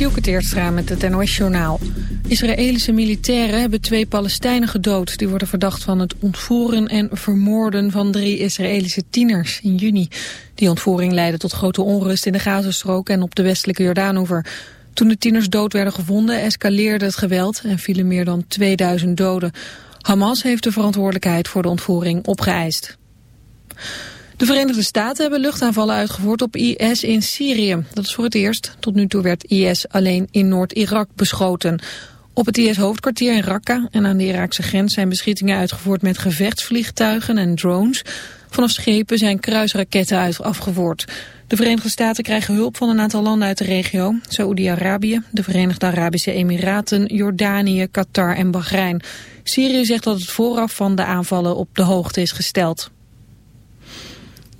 Dielke Teertstra met het NOS-journaal. Israëlische militairen hebben twee Palestijnen gedood. Die worden verdacht van het ontvoeren en vermoorden van drie Israëlische tieners in juni. Die ontvoering leidde tot grote onrust in de Gazastrook en op de westelijke Jordaanoever. Toen de tieners dood werden gevonden escaleerde het geweld en vielen meer dan 2000 doden. Hamas heeft de verantwoordelijkheid voor de ontvoering opgeëist. De Verenigde Staten hebben luchtaanvallen uitgevoerd op IS in Syrië. Dat is voor het eerst. Tot nu toe werd IS alleen in Noord-Irak beschoten. Op het IS-hoofdkwartier in Raqqa en aan de Iraakse grens zijn beschietingen uitgevoerd met gevechtsvliegtuigen en drones. Vanaf schepen zijn kruisraketten afgevoerd. De Verenigde Staten krijgen hulp van een aantal landen uit de regio. Saoedi-Arabië, de Verenigde Arabische Emiraten, Jordanië, Qatar en Bahrein. Syrië zegt dat het vooraf van de aanvallen op de hoogte is gesteld.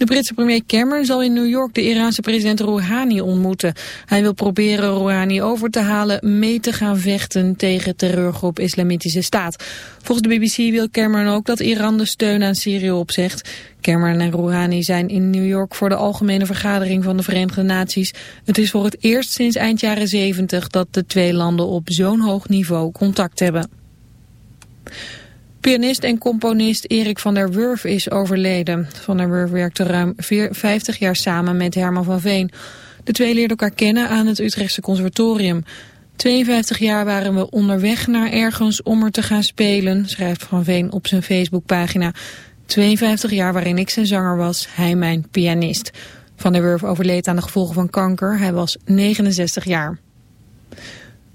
De Britse premier Cameron zal in New York de Iraanse president Rouhani ontmoeten. Hij wil proberen Rouhani over te halen mee te gaan vechten tegen terreurgroep Islamitische Staat. Volgens de BBC wil Cameron ook dat Iran de steun aan Syrië opzegt. Cameron en Rouhani zijn in New York voor de algemene vergadering van de Verenigde Naties. Het is voor het eerst sinds eind jaren 70 dat de twee landen op zo'n hoog niveau contact hebben. Pianist en componist Erik van der Wurf is overleden. Van der Wurf werkte ruim 50 jaar samen met Herman van Veen. De twee leerden elkaar kennen aan het Utrechtse conservatorium. 52 jaar waren we onderweg naar ergens om er te gaan spelen, schrijft Van Veen op zijn Facebookpagina. 52 jaar waarin ik zijn zanger was, hij mijn pianist. Van der Wurf overleed aan de gevolgen van kanker. Hij was 69 jaar.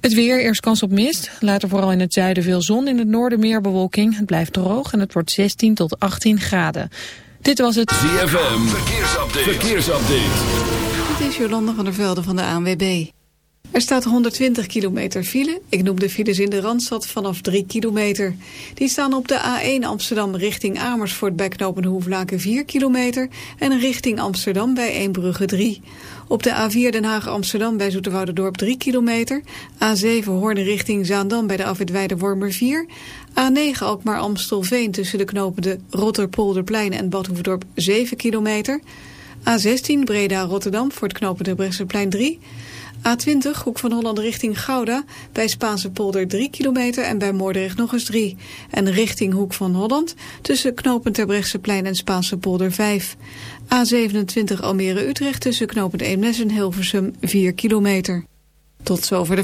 Het weer, eerst kans op mist. Later vooral in het zuiden veel zon, in het noorden meer bewolking. Het blijft droog en het wordt 16 tot 18 graden. Dit was het ZFM, verkeersupdate. verkeersupdate. Dit is Jolanda van der Velde van de ANWB. Er staat 120 kilometer file. Ik noem de files in de Randstad vanaf 3 kilometer. Die staan op de A1 Amsterdam richting Amersfoort bij knopen Hoeflaken 4 kilometer... en richting Amsterdam bij Eembrugge 3. Op de A4 Den Haag Amsterdam bij Zoeterwouderdorp 3 kilometer. A7 Hoorn richting Zaandam bij de afwitweide Wormer 4. A9 Alkmaar Amstelveen tussen de knopen de Rotterpolderplein en Badhoevedorp 7 kilometer. A16 Breda Rotterdam voor het knopen de Brechtseplein 3. A20, Hoek van Holland richting Gouda, bij Spaanse polder 3 kilometer en bij Moordrecht nog eens 3. En richting Hoek van Holland, tussen knooppunt Terbrechtseplein en Spaanse polder 5. A27 Almere-Utrecht tussen knooppunt Eemnes en Hilversum 4 kilometer. Tot zover de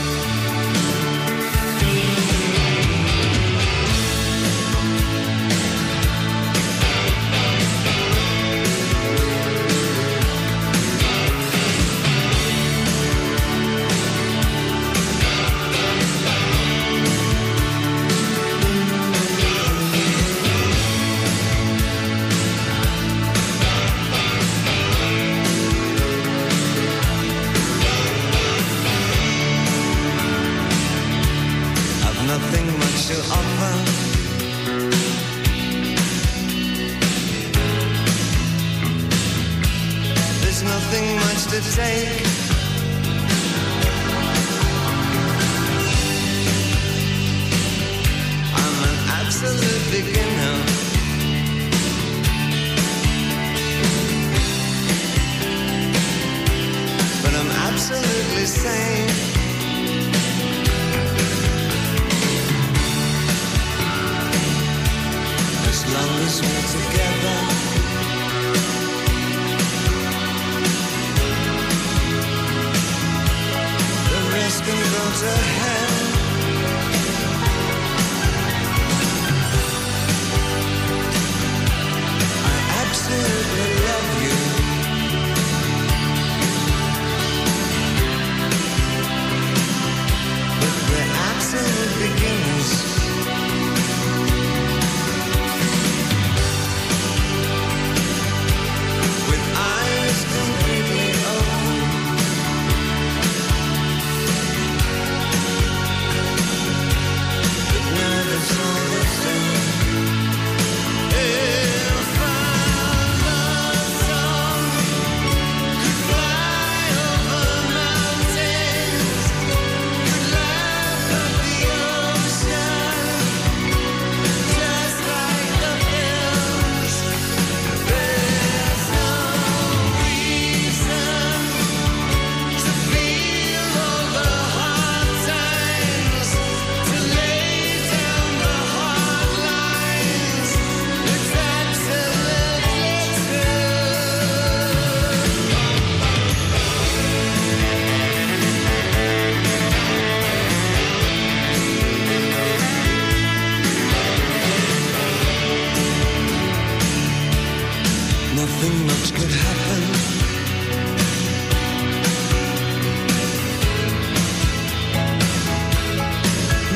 same.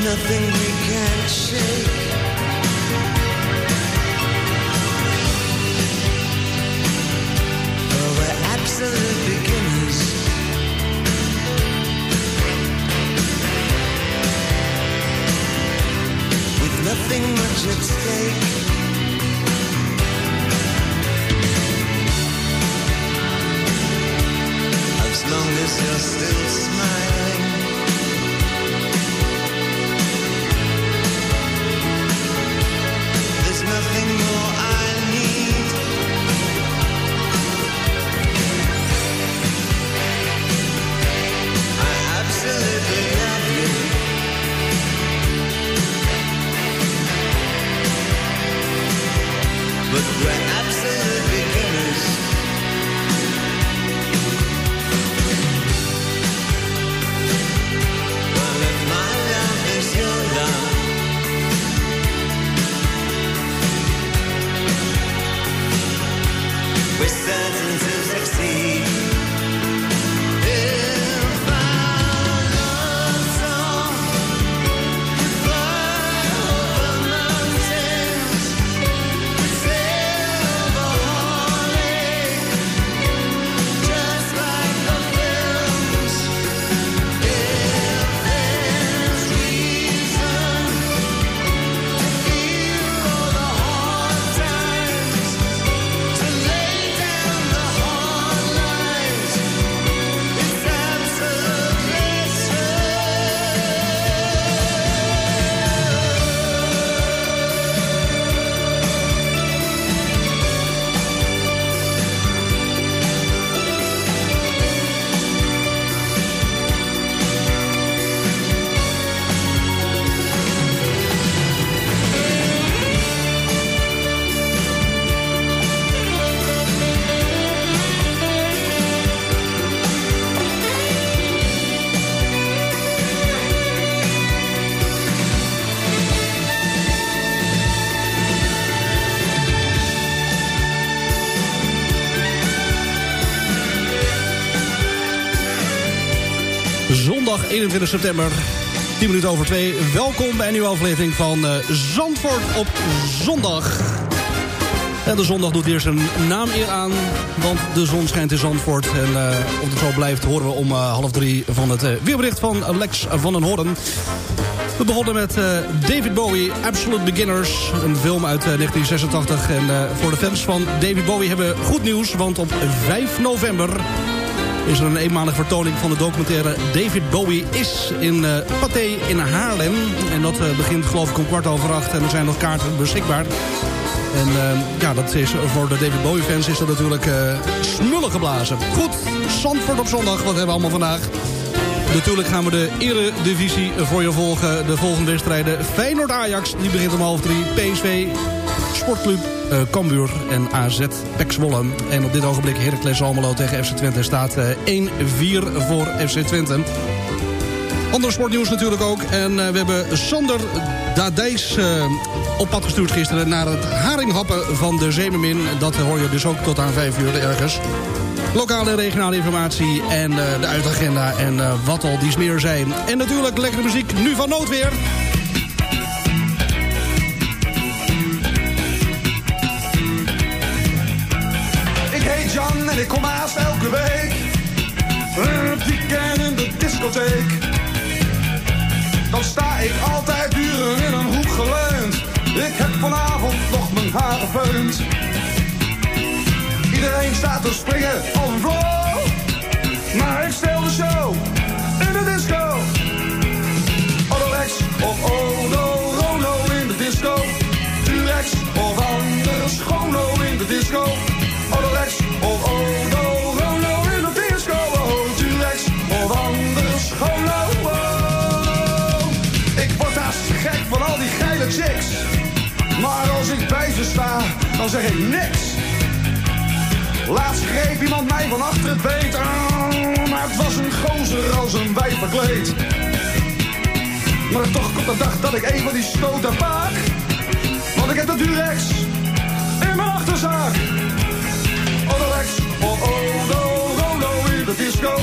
Nothing we can't shake. 21 september, 10 minuten over 2. Welkom bij een nieuwe aflevering van eh, Zandvoort op zondag. En de zondag doet hier zijn naam eer aan, want de zon schijnt in Zandvoort. En eh, of het zo blijft horen we om eh, half drie van het weerbericht van Lex van den Hoorn. We begonnen met David Bowie, Absolute Beginners. Een film uit eh, 1986. En voor de fans van David Bowie hebben we goed nieuws. Want op 5 november is er een eenmalige vertoning van de documentaire David Bowie is in uh, Pathé in Haarlem. En dat uh, begint geloof ik om kwart over acht en er zijn nog kaarten beschikbaar. En uh, ja, dat is, voor de David Bowie fans is dat natuurlijk smullen geblazen. Goed, Zandvoort op zondag, wat hebben we allemaal vandaag? Natuurlijk gaan we de eredivisie voor je volgen. De volgende wedstrijden Feyenoord-Ajax, die begint om half drie. PSV, Sportclub uh, Cambuur en AZ Pek. En op dit ogenblik Heracles Almelo tegen FC Twente staat uh, 1-4 voor FC Twente. Ander sportnieuws natuurlijk ook. En uh, we hebben Sander Dadijs op pad gestuurd gisteren... naar het haringhappen van de Zeemermin. Dat hoor je dus ook tot aan 5 uur ergens. Lokale en regionale informatie en de uitagenda en wat al die meer zijn. En natuurlijk lekkere muziek, nu van noodweer. En ik kom haast elke week. Het weekend in de discotheek. Dan sta ik altijd uren in een hoek geleund. Ik heb vanavond nog mijn haar gefeund. Iedereen staat te springen als een vloer. Maar ik stel de show in de disco. Odorex of Odo Rono in de disco. Durex of andere schono in de disco. Bij ze sta, dan zeg ik niks. Laatst greep iemand mij van achter het beet. Oh, maar het was een gozer als een wijf verkleed. Maar toch komt de dag dat ik een van die stoten paak. Want ik heb de Durex in mijn achterzak. Odorex of Odo Rono in de disco.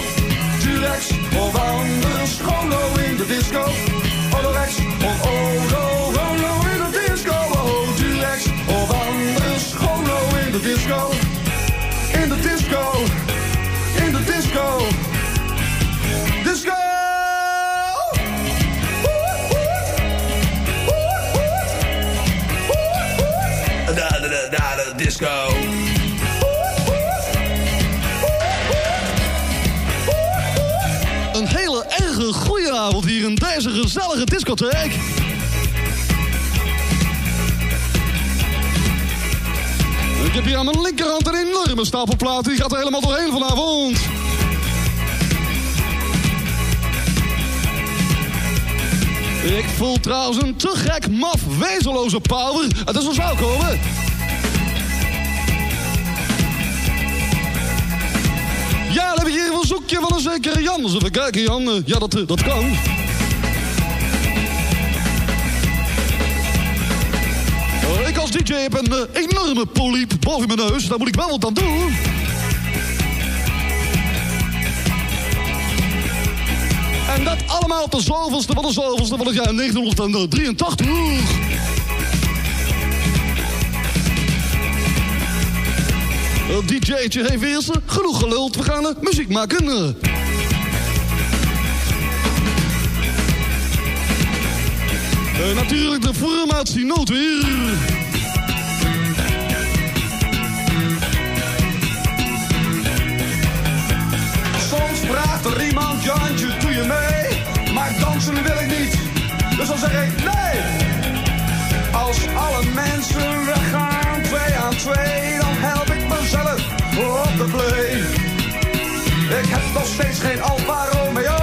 Durex of andere schono in de disco. Odorex of Odo Rono in de de disco in de disco, in de disco, disco. Da da da da disco. Een hele erge goede avond hier in deze gezellige discotheek. Ik heb hier aan mijn linkerhand een enorme stapel platen. Die gaat er helemaal doorheen vanavond. Ik voel trouwens een te gek, maf, wezenloze power. Het is wel zou komen. Ja, dan heb ik hier een verzoekje van een zekere Jan. Dus even kijken, Jan. Ja, dat, dat kan. DJ heb een uh, enorme poliep boven mijn neus. Daar moet ik wel wat aan doen. En dat allemaal op de zoveelste van de zoveelste van het jaar 1983. Het DJ'tje heeft eerst genoeg geluld. We gaan uh, muziek maken. Uh, natuurlijk de formatie noodweer. Jantje, doe je mee? Maar dansen wil ik niet, dus dan zeg ik nee. Als alle mensen weggaan, twee aan twee, dan help ik mezelf op de play. Ik heb nog steeds geen Alfa Romeo,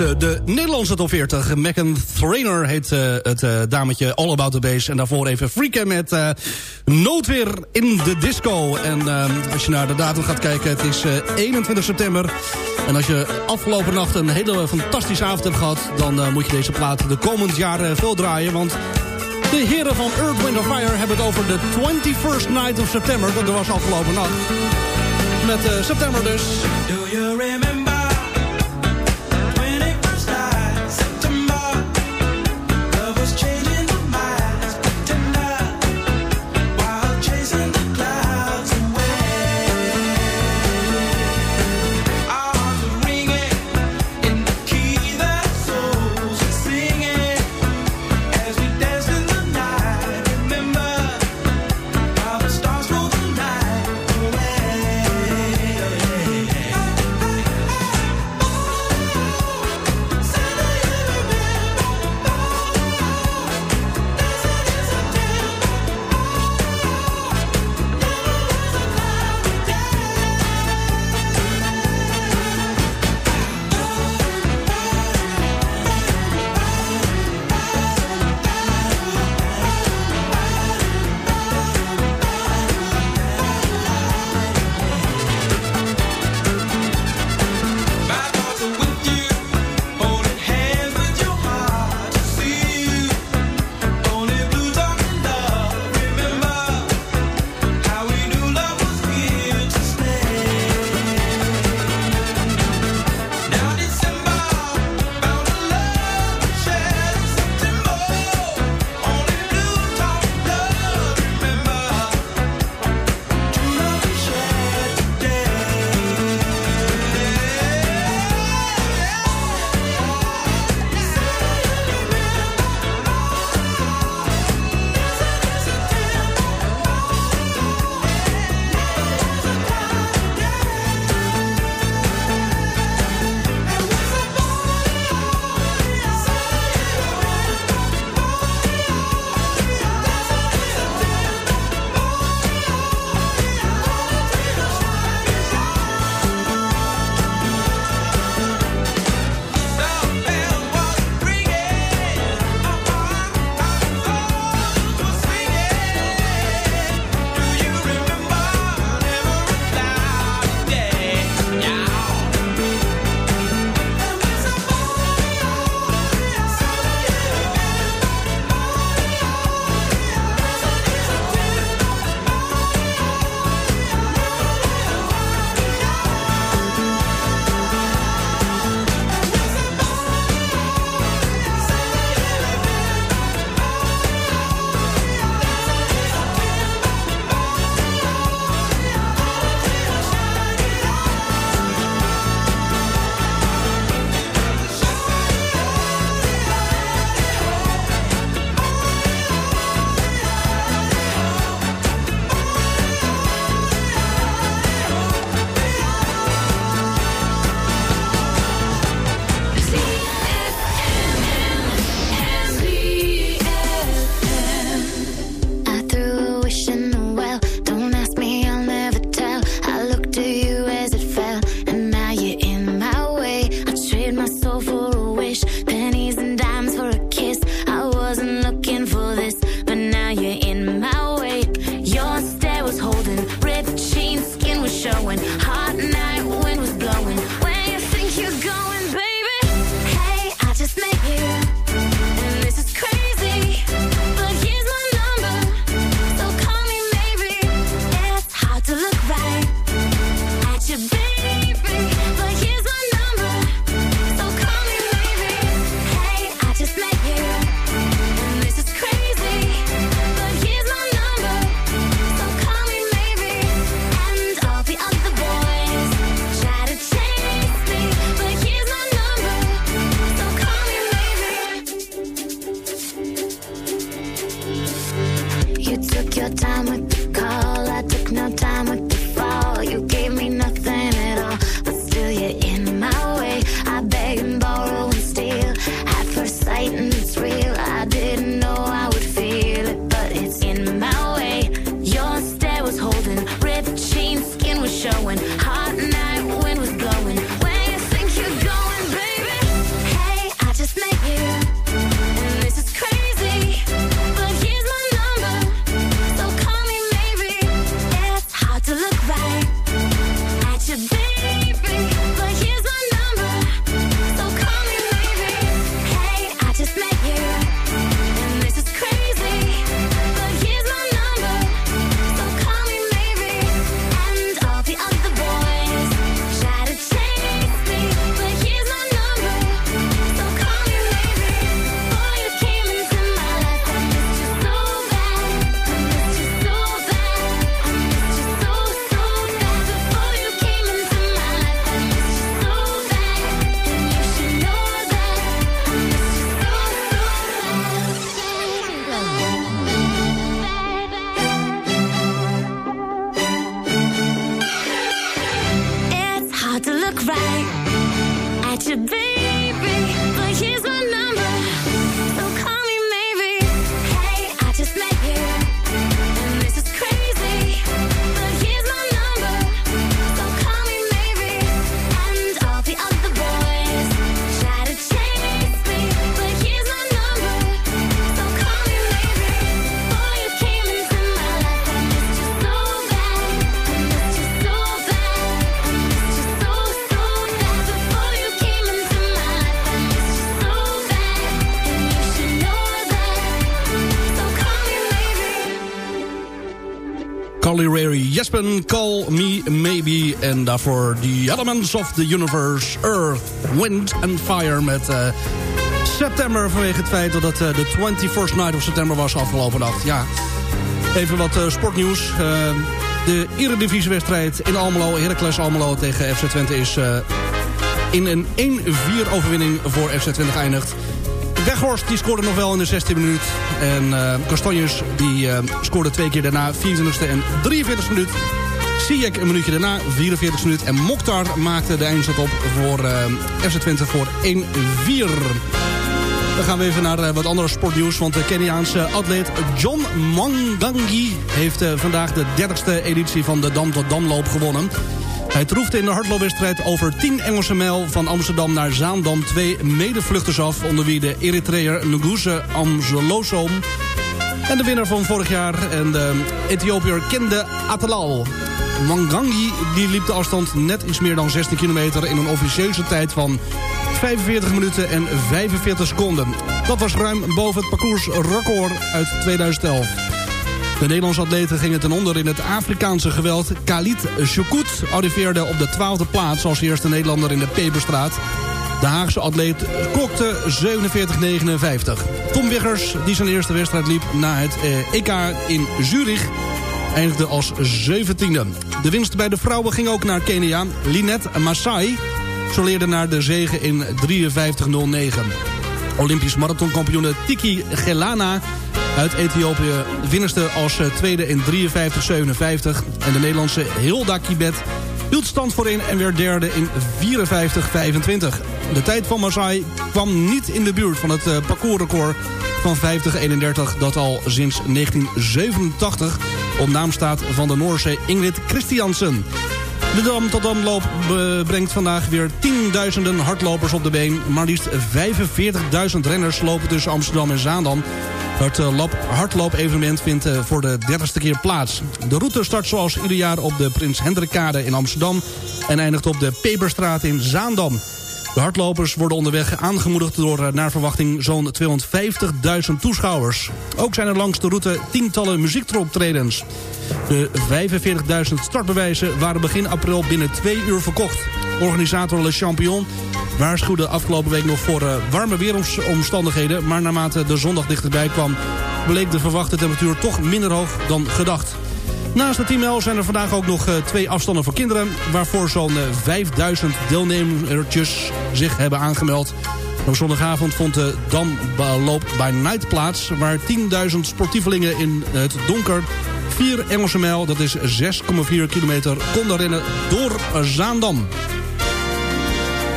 Eh, de Nederlandse top 40. Megan Trainer heet eh, het eh, dametje All About The Base. En daarvoor even freaken met uh, Noodweer in de Disco. En als je naar de datum gaat kijken, het is 21 september. En als je afgelopen nacht een hele fantastische avond hebt gehad... dan moet je deze plaat de komend jaar veel draaien. Want de heren van Earth, Wind Fire hebben het over de 21st night of september. Dat was afgelopen nacht. Met september dus. Do you remember? Call Me Maybe. En daarvoor The Elements of the Universe, Earth, Wind and Fire met eh, september. Vanwege het feit dat het eh, de 21st night of september was afgelopen nacht. Ja, even wat eh, sportnieuws. De eredivisiewedstrijd in Almelo, Heracles Almelo tegen FC Twente is... in een 1-4 overwinning voor FC Twente geëindigd. Weghorst die scoorde nog wel in de 16e minuut. En eh Castanjes die eh, scoorde twee keer daarna, 24e en 43e minuut. Sijek een minuutje daarna, 44e minuut. En Mokhtar maakte de eindstand op voor eh, FC Twente voor 1-4. Dan gaan we even naar wat andere sportnieuws. Want de Keniaanse atleet John Mangangi heeft vandaag de 30ste editie van de Dam tot Damloop gewonnen. Hij troefde in de hardloopwedstrijd over 10 Engelse mijl van Amsterdam naar Zaandam twee medevluchters af. Onder wie de Eritreër Nguze Amzelosom en de winnaar van vorig jaar en de Ethiopiër Kende Atalal. Mangangi die liep de afstand net iets meer dan 16 kilometer... in een officieuze tijd van 45 minuten en 45 seconden. Dat was ruim boven het parcoursrecord uit 2011. De Nederlandse atleten gingen ten onder in het Afrikaanse geweld. Khalid Choukout arriveerde op de 12e plaats als eerste Nederlander in de Peperstraat. De Haagse atleet klokte 47,59. Tom Wiggers, die zijn eerste wedstrijd liep na het eh, EK in Zurich eindigde als 17e. De winst bij de vrouwen ging ook naar Kenia. Linette Masai soleerde naar de zege in 53.09. Olympisch marathonkampioene Tiki Gelana uit Ethiopië winniste als eh, tweede in 53.57. En de Nederlandse Hilda Kibet hield stand voorin en werd derde in 54.25. De tijd van Masai kwam niet in de buurt van het eh, parcoursrecord van 50-31... dat al sinds 1987 op naam staat van de Noorse Ingrid Christiansen. De Dam tot Damloop brengt vandaag weer tienduizenden hardlopers op de been. Maar liefst 45.000 renners lopen tussen Amsterdam en Zaandam. Het eh, hardloop-evenement vindt eh, voor de dertigste keer plaats. De route start zoals ieder jaar op de Prins Hendrikkade in Amsterdam... en eindigt op de Peperstraat in Zaandam. De hardlopers worden onderweg aangemoedigd door eh, naar verwachting zo'n 250.000 toeschouwers. Ook zijn er langs de route tientallen muziekoptredens. De 45.000 startbewijzen waren begin april binnen twee uur verkocht. Organisator Le Champion waarschuwde afgelopen week nog voor eh, warme weeromstandigheden... maar naarmate de zondag dichterbij kwam... bleek de verwachte temperatuur toch minder hoog dan gedacht. Naast de 10 mijl zijn er vandaag ook nog eh, twee afstanden voor kinderen... waarvoor zo'n eh, 5000 deelnemertjes zich hebben aangemeld. Op zondagavond vond de Damloop by Night plaats... waar 10.000 sportievelingen in het donker 4 Engelse mijl, dat is 6,4 kilometer, konden rennen door Zaandam.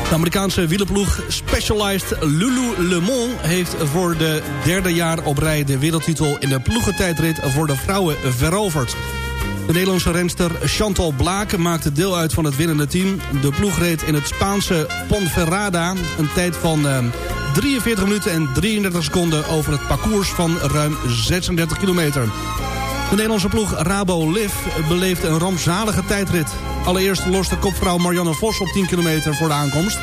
De Amerikaanse wielerploeg Specialized Lululemon heeft voor de derde jaar op rij de wereldtitel in de ploegentijdrit voor de vrouwen veroverd. De Nederlandse renster Chantal Blaken maakte deel uit van het winnende team. De ploeg reed in het Spaanse Ponferrada een tijd van eh, 43 minuten en 33 seconden... over het parcours van ruim 36 kilometer. De Nederlandse ploeg Rabo Liv beleefde een rampzalige tijdrit. Allereerst loste kopvrouw Marianne Vos op 10 kilometer voor de aankomst.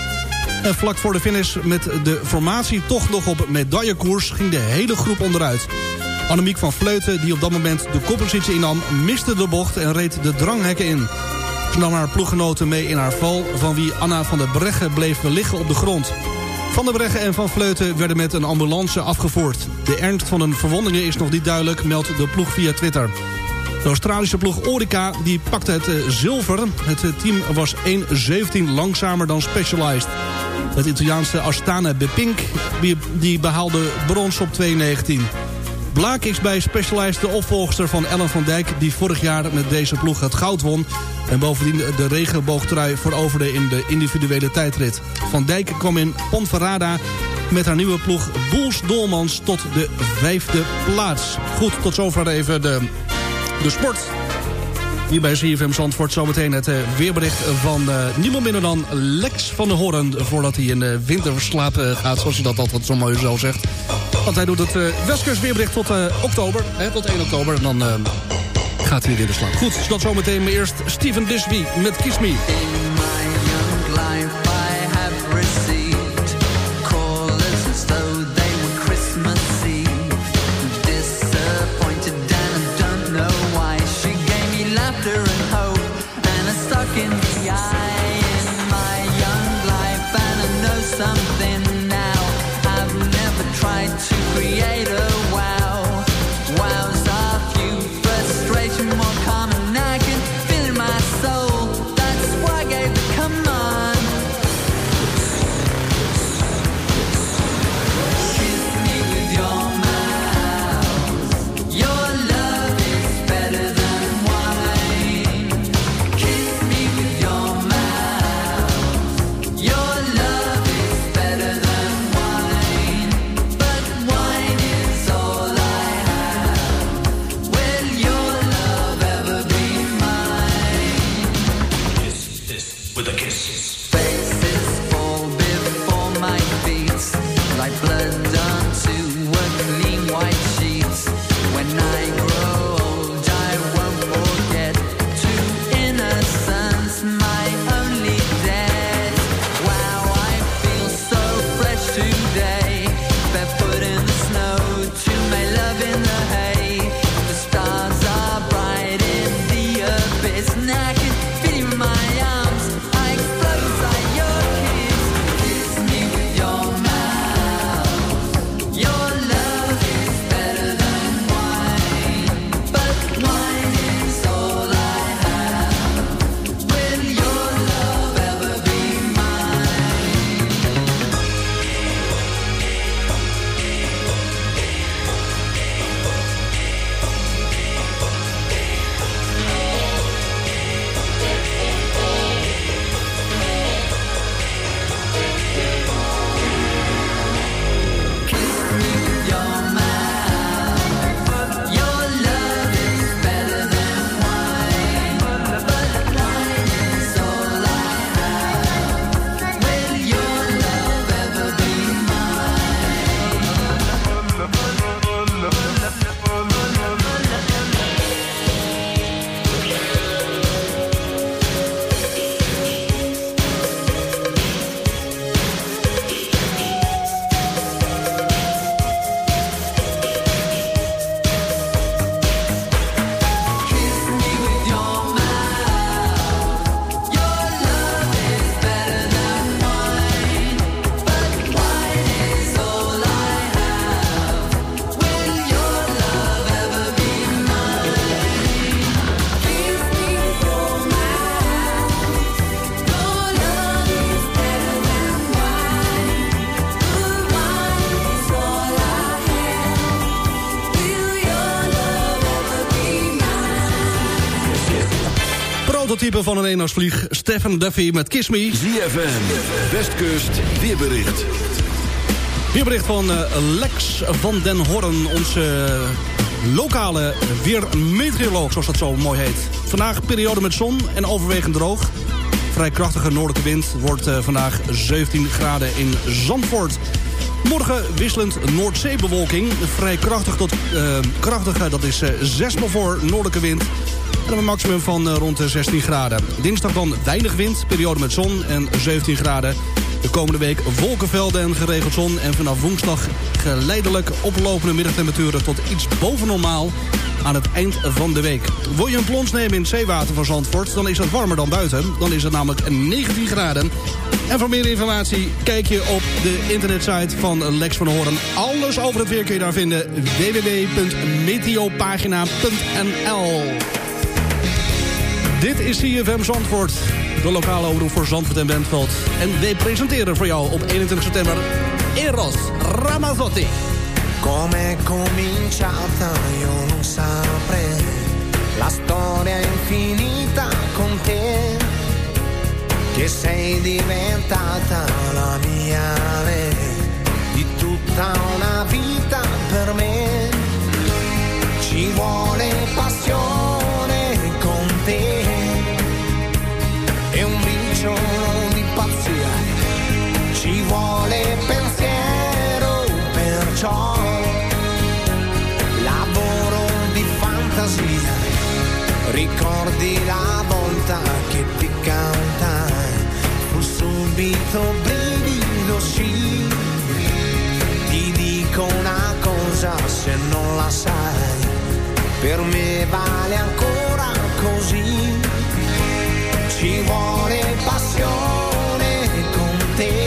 En vlak voor de finish met de formatie toch nog op medaillekoers... ging de hele groep onderuit. Annemiek van Vleuten, die op dat moment de koppositie innam... miste de bocht en reed de dranghekken in. Ze nam haar ploeggenoten mee in haar val... van wie Anna van der Breggen bleef liggen op de grond. Van der Breggen en Van Vleuten werden met een ambulance afgevoerd. De ernst van hun verwondingen is nog niet duidelijk, meldt de ploeg via Twitter. De Australische ploeg Orica die pakte het eh, zilver. Het eh, team was 1.17 langzamer dan Specialized. Het Italiaanse Astana Bepink die- behaalde brons op 2.19. Blaak is bij Specialized de opvolgster van Ellen van Dijk... die vorig jaar met deze ploeg het goud won... en bovendien de regenboogtrui veroverde in de individuele tijdrit. Van Dijk kwam in Ponferrada met haar nieuwe ploeg Boels Dolmans tot de vijfde plaats. Goed, tot zover even de, de sport. Hier bij CFM Zandvoort zometeen het eh, weerbericht van eh, niemand minder dan Lex van der Hoorn... voordat hij in de winterslaap eh, gaat, zoals hij dat altijd zo mooi zo zegt. Want hij doet het Westkust weerbericht tot eh, oktober, hè, tot 1 oktober. En dan eh, gaat hij weer de slaap. Goed, dus dat zometeen maar eerst Steven Disby met Kiss Me. Van een eendagsvlieg, Stefan Duffy met Kiss Me. ZFM, Westkust, weerbericht. Weerbericht van eh, Lex van den Horn, onze lokale weermeteoroloog, zoals dat zo mooi heet. Vandaag periode met zon en overwegend droog. Vrij krachtige noordelijke wind wordt uh, vandaag 17 graden in Zandvoort. Morgen wisselend Noordzeebewolking. Vrij krachtig tot uh, krachtig, dat is uh, 6 voor noordelijke wind. En een maximum van uh, rond de 16 graden. Dinsdag dan weinig wind, periode met zon en 17 graden. De komende week wolkenvelden en geregeld zon. En vanaf woensdag geleidelijk oplopende middagtemperaturen tot iets boven normaal aan het eind van de week. Wil je een plons nemen in het zeewater van Zandvoort... dan is dat warmer dan buiten. Dan is het namelijk 19 graden. En voor meer informatie kijk je op de internetsite van Lex van Horen. Alles over het weer kun je daar vinden. www.meteopagina.nl Dit is CFM Zandvoort. De lokale omroep voor Zandvoort en Bentveld. En wij presenteren voor jou op 21 september... Eros Ramazzotti. Come cominciata io non saprei La storia infinita con te Che sei diventata la mia re Di tutta una vita per me Ci vuole passione Ricordi la volta che ti cantai, fu subito brivido sì. Ti dico una cosa se non la sai, per me vale ancora così. Ci vuole passione con te,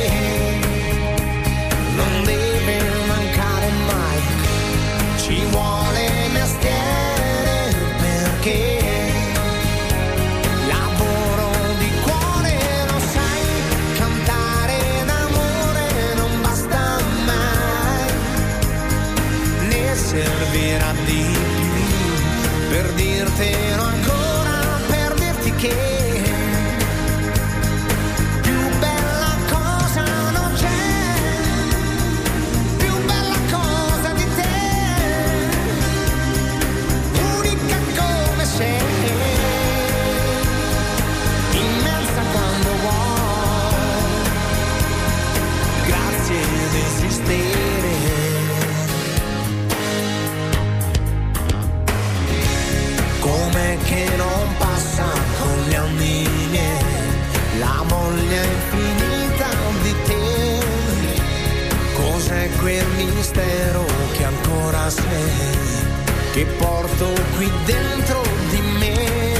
mistero che ancora sei che porto qui dentro di me.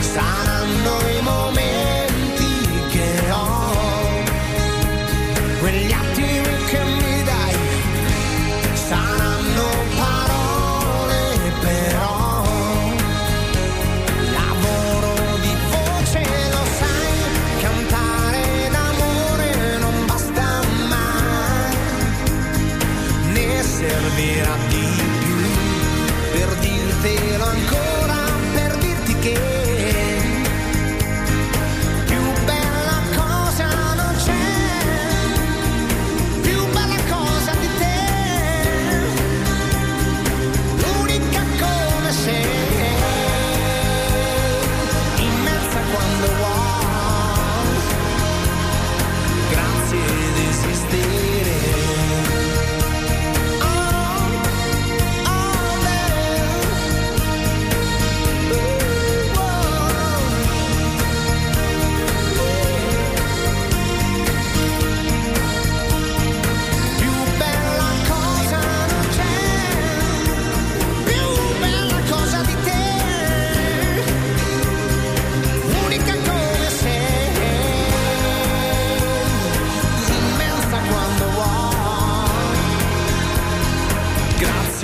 Saranno i momenti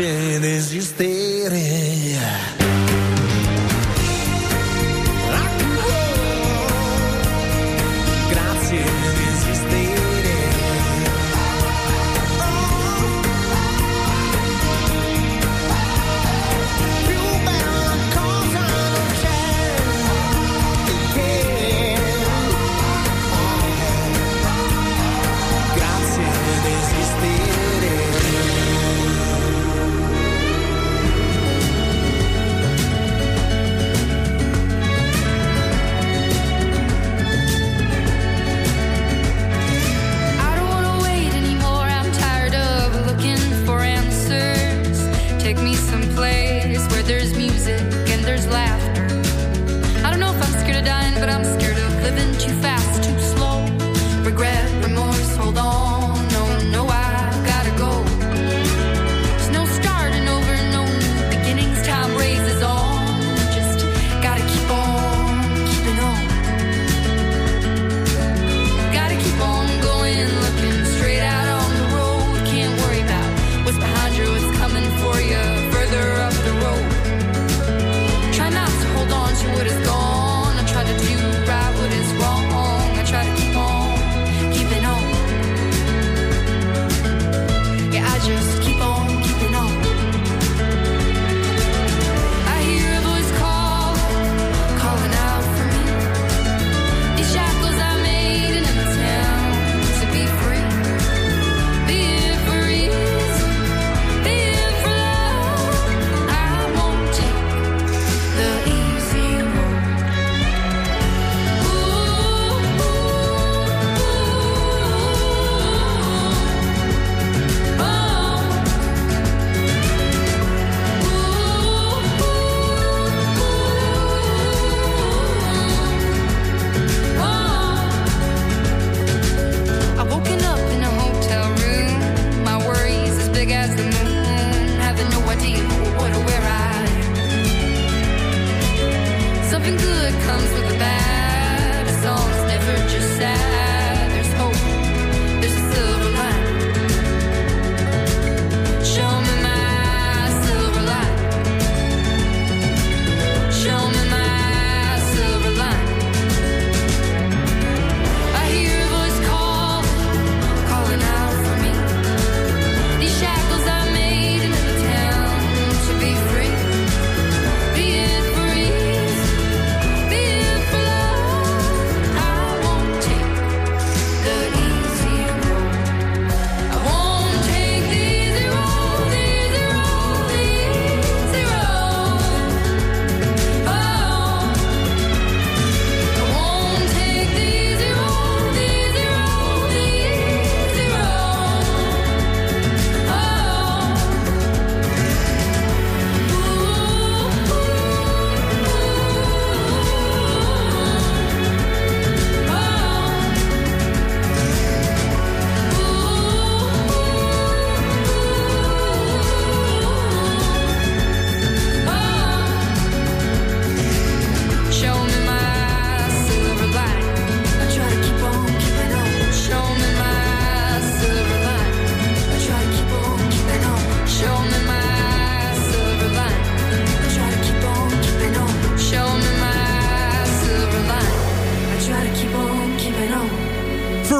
desistir.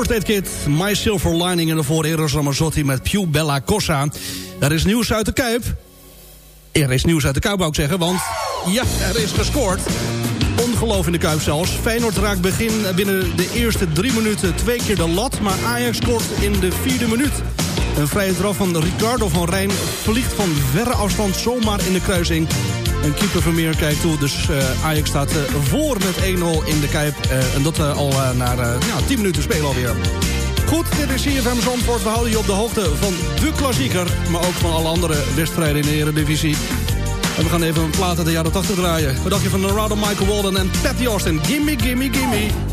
First Aid My Silver Lining en daarvoor Eros Ramazzotti met Più Bella Cosa. Er is nieuws uit de Kuip. Er is nieuws uit de Kuip, wou ik zeggen, want ja, er is gescoord. Ongeloof in de Kuip zelfs. Feyenoord raakt begin binnen de eerste drie minuten twee keer de lat... maar Ajax scoort in de vierde minuut. Een vrije trap van Ricardo van Rijn vliegt van verre afstand zomaar in de kruising. En keeper Vermeer kijkt toe, dus eh, Ajax staat eh, voor met 1-0 in de Kuip. Eh, en dat al na ja, 10 minuten spelen alweer. Goed, dit is CFM Zandvoort. We houden je op de hoogte van de klassieker... maar ook van alle andere wedstrijden in de Eredivisie. En we gaan even een plaat uit de jaren 80 draaien. Wat dacht je van Narada Michael Walden en Patty Austin? Gimme, gimme, gimme.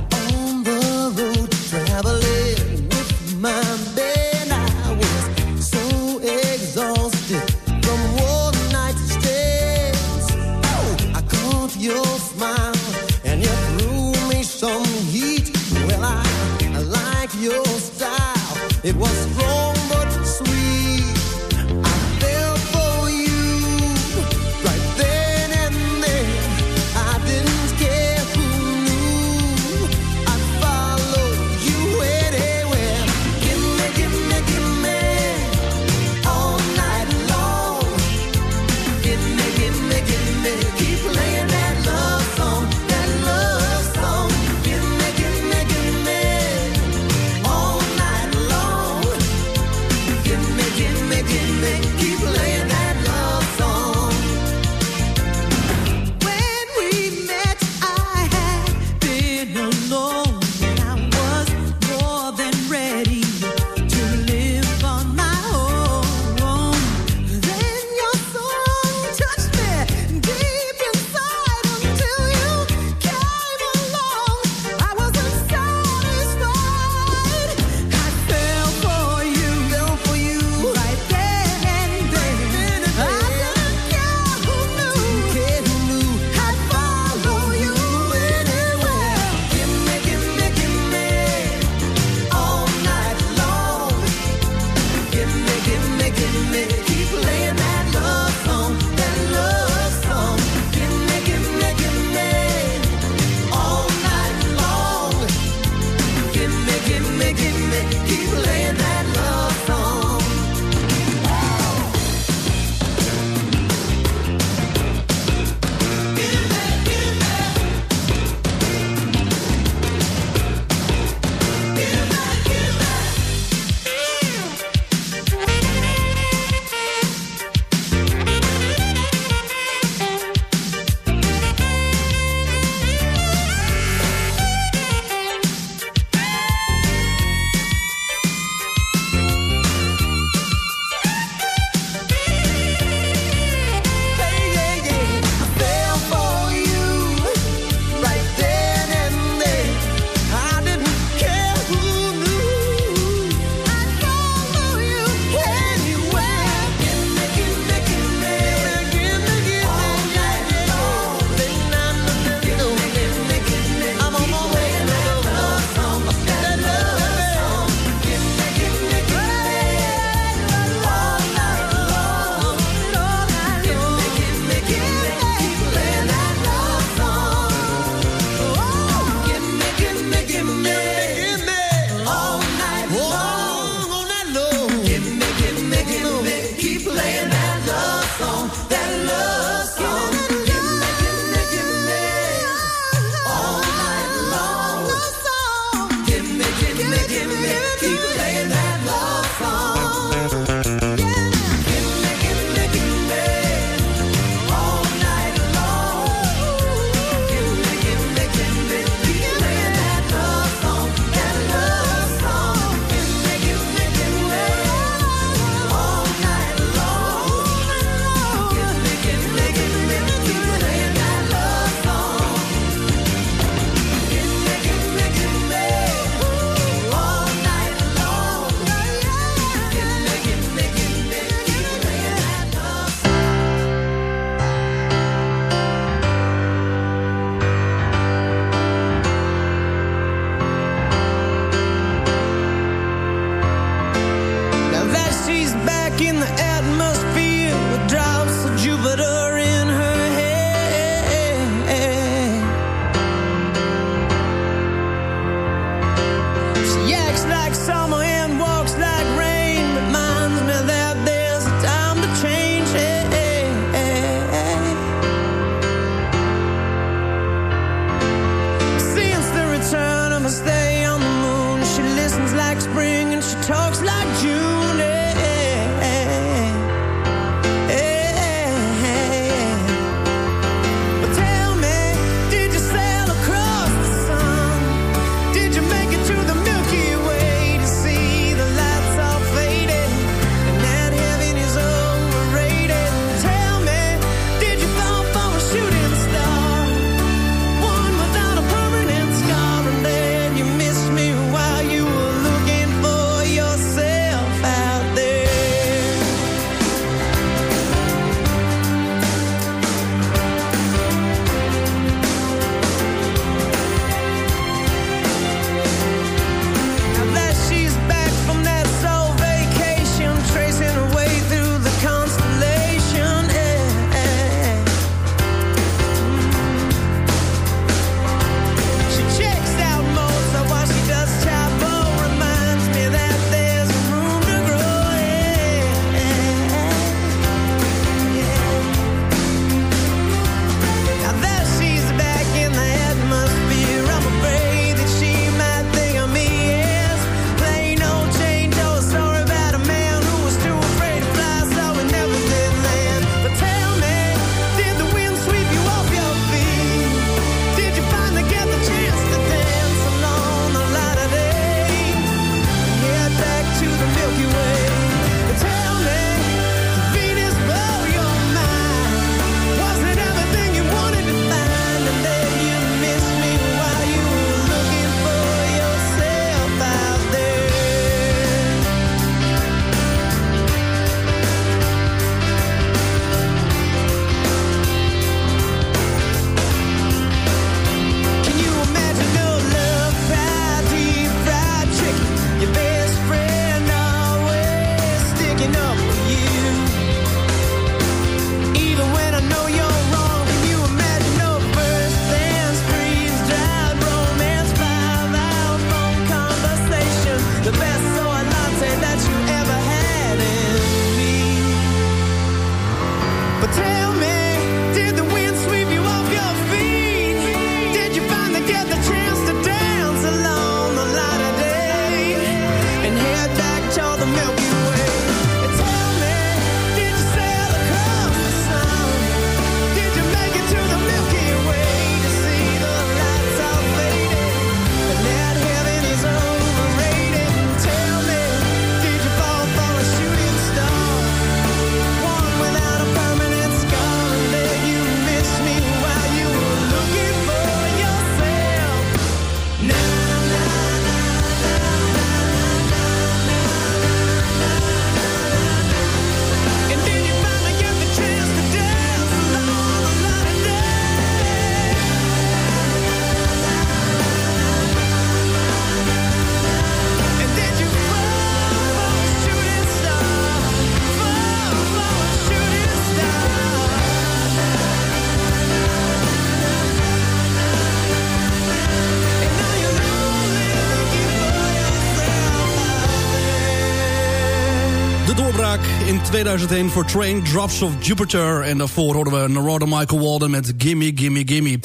2001 voor Train Drops of Jupiter. En daarvoor hoorden we Naroda Michael Walden met Gimme, Gimme, Gimme.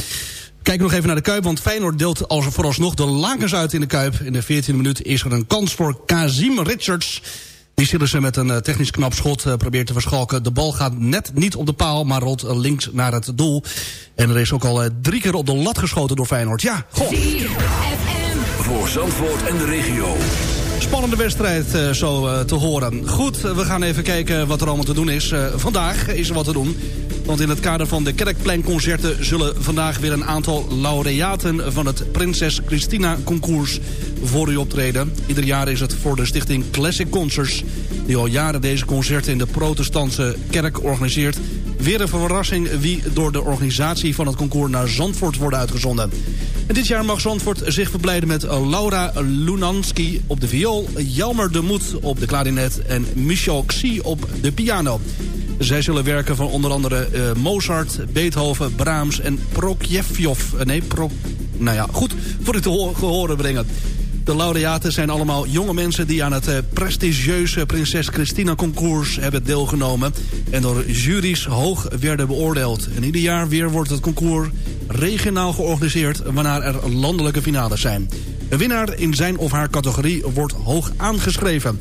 Kijk nog even naar de Kuip, want Feyenoord deelt als vooralsnog de lakens uit in de Kuip. In de 14e minuut is er een kans voor Kazim Richards. Die Sillissen met een eh, technisch knap schot uh, probeert te verschalken. De bal gaat net niet op de paal, maar rolt uh, links naar het doel. En er is ook al drie keer op de lat geschoten door Feyenoord. Ja, goh. Voor Zandvoort en de regio. Spannende wedstrijd uh, zo uh, te horen. Goed, uh, we gaan even kijken wat er allemaal te doen is. vandaag is er wat te doen. Want in het kader van de Kerkpleinconcerten... zullen vandaag weer een aantal laureaten... van het Prinses Christina Concours voor u optreden. Ieder jaar is het voor de stichting Classic Concerts... die al jaren deze concerten in de protestantse kerk organiseert... weer een verrassing wie door de organisatie van het concours... naar Zandvoort wordt uitgezonden. En dit jaar mag Zandvoort zich verblijden met Laura Lunanski op de viool... Jelmer de Moed op de klarinet en Michel Xi op de piano. Zij zullen werken van onder andere uh, Mozart, Beethoven, Brahms en Prokofjev. nee, Pro... Nou ja, goed voor u te ho horen brengen. De laureaten zijn allemaal jonge mensen die aan het uh, prestigieuze Prinses Christina Concours hebben deelgenomen. En door juries hoog werden beoordeeld. En ieder jaar weer wordt het concours regionaal georganiseerd waarna er landelijke finales zijn. Een winnaar in zijn of haar categorie wordt hoog aangeschreven.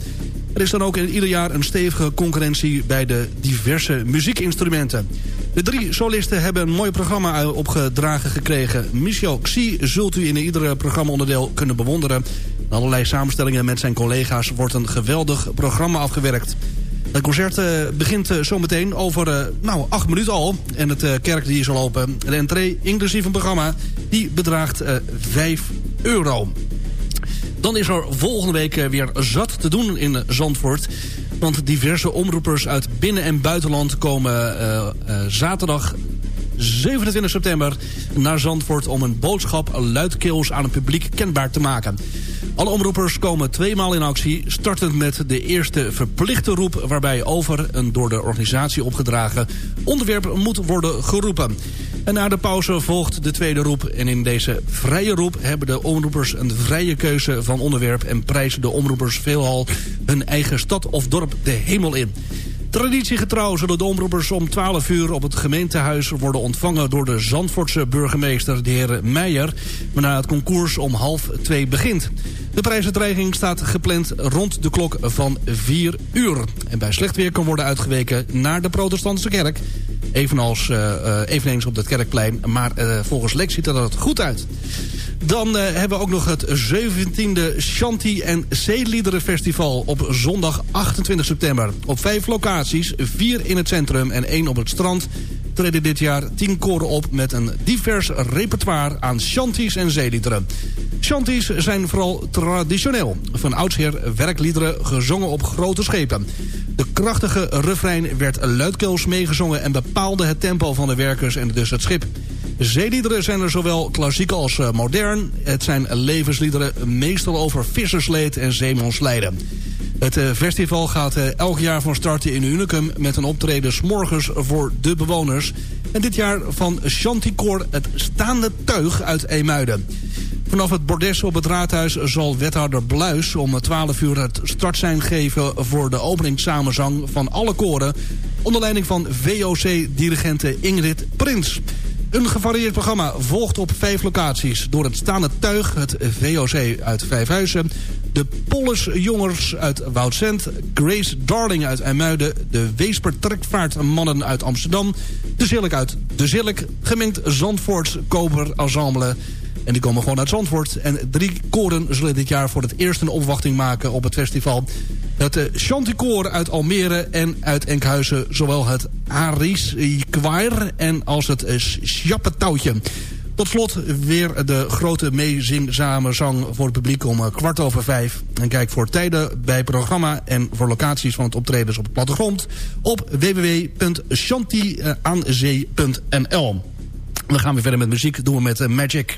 Er is dan ook in ieder jaar een stevige concurrentie bij de diverse muziekinstrumenten. De drie solisten hebben een mooi programma opgedragen gekregen. Michel Xi zult u in iedere programmaonderdeel kunnen bewonderen. Allerlei samenstellingen met zijn collega's wordt een geweldig programma afgewerkt. Het concert uh, begint uh, zometeen over nou, acht minuten al. En het kerk die is al open. De entree, inclusief een programma, die bedraagt 5 euro. Dan is er volgende week weer zat te doen in Zandvoort. Want diverse omroepers uit binnen- en buitenland komen zaterdag 27 september naar Zandvoort... om een boodschap luidkeels aan het publiek kenbaar te maken. Alle omroepers komen tweemaal in actie... startend met de eerste verplichte roep... waarbij over een door de organisatie opgedragen onderwerp moet worden geroepen. En na de pauze volgt de tweede roep. En in deze vrije roep hebben de omroepers een vrije keuze van onderwerp... en prijzen de omroepers veelal hun eigen stad of dorp de hemel in. Traditiegetrouw zullen de omroepers om 12 uur op het gemeentehuis worden ontvangen door de Zandvoortse burgemeester, de heer Meijer, waarna het concours om half twee begint. De prijsuitreiking staat gepland rond de klok van 4 uur. En bij slecht weer kan worden uitgeweken naar de protestantse kerk. Evenals, uh, eveneens op het kerkplein. Maar uh, volgens Lex ziet er goed uit. Dan hebben we ook nog het 17e Shanti en Zeeliederenfestival op zondag 28 september. Op vijf locaties, vier in het centrum en één op het strand treden dit jaar tien koren op met een divers repertoire aan shanties en zeeliederen. Shanties zijn vooral traditioneel. Van oudsher werkliederen gezongen op grote schepen. De krachtige refrein werd luidkeels meegezongen en bepaalde het tempo van de werkers en dus het schip. Zeeliederen zijn er zowel klassiek als modern. Het zijn levensliederen meestal over vissersleed en zeemanslijden. Het festival gaat elk jaar van starten in Unicum... met een optreden s'morgens voor de bewoners. En dit jaar van Chanticoor het staande tuig uit Eemuiden. Vanaf het bordes op het raadhuis zal wethouder Bluis om 12 uur het startsein geven... voor de openingssamenzang van alle koren... onder leiding van VOC-dirigente Ingrid Prins. Een gevarieerd programma volgt op vijf locaties. Door het staande tuig, het VOC uit Vijfhuizen... de Polles Jongers uit Woudsend... Grace Darling uit IJmuiden... de Weesper Trekvaartmannen uit Amsterdam... de Zilk uit De Zilk... gemengd Zandvoorts Koper Ensemble... En die komen gewoon uit Zandvoort. En drie koren zullen dit jaar voor het eerst een opwachting maken op het festival. Het uh, Chanticoor uit Almere en uit Enkhuizen. Zowel het Aris Choir en als het uh, Sjappetouwtje. Tot slot weer de grote meezingzame voor het publiek om kwart over vijf. En kijk voor tijden bij het programma en voor locaties van het optredens op de plattegrond... op www.shantiaanzee.nl We gaan weer verder met muziek. doen we met Magic.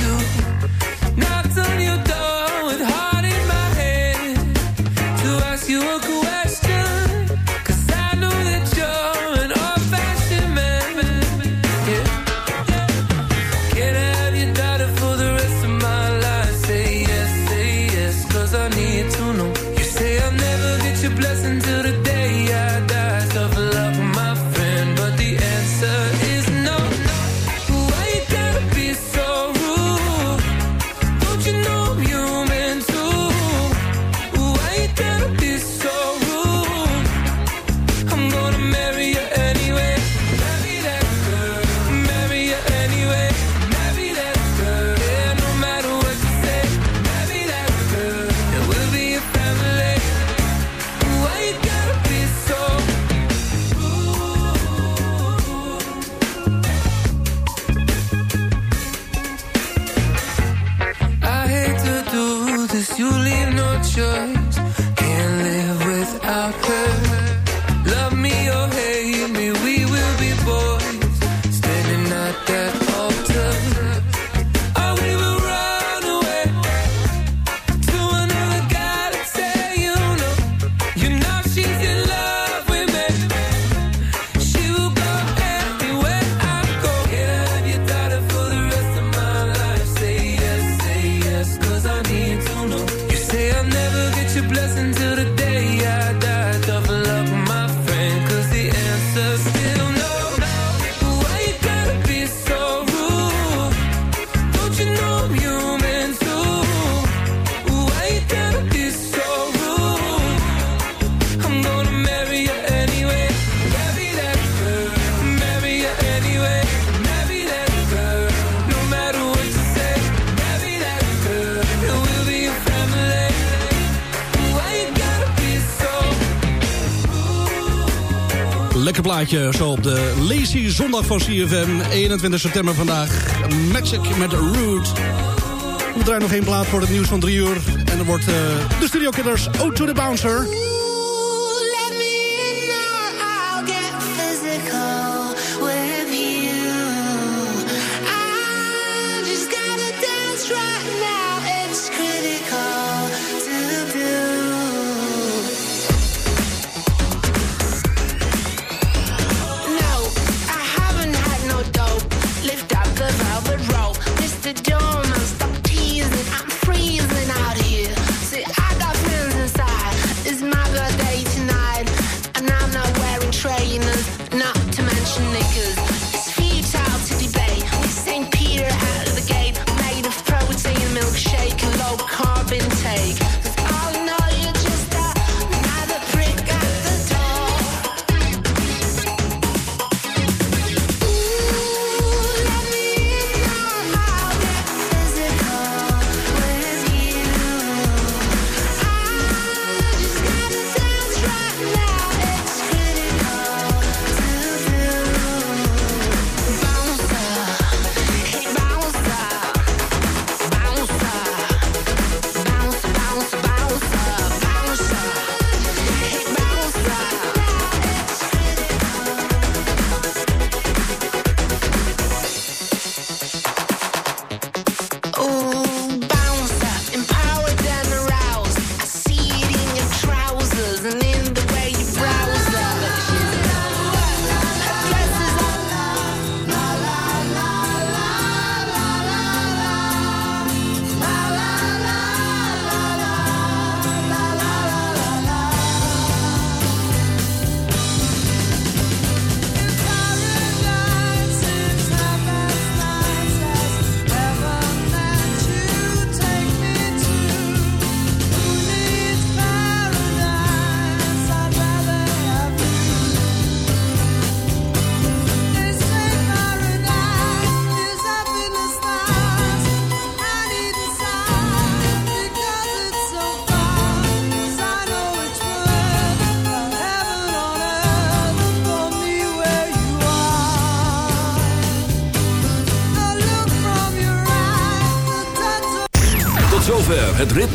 zo op de Lazy Zondag van CFM. 21 september vandaag. Magic met Root. We draaien nog één plaat voor het nieuws van drie uur. En er wordt eh, de Studio Killers Out to the Bouncer.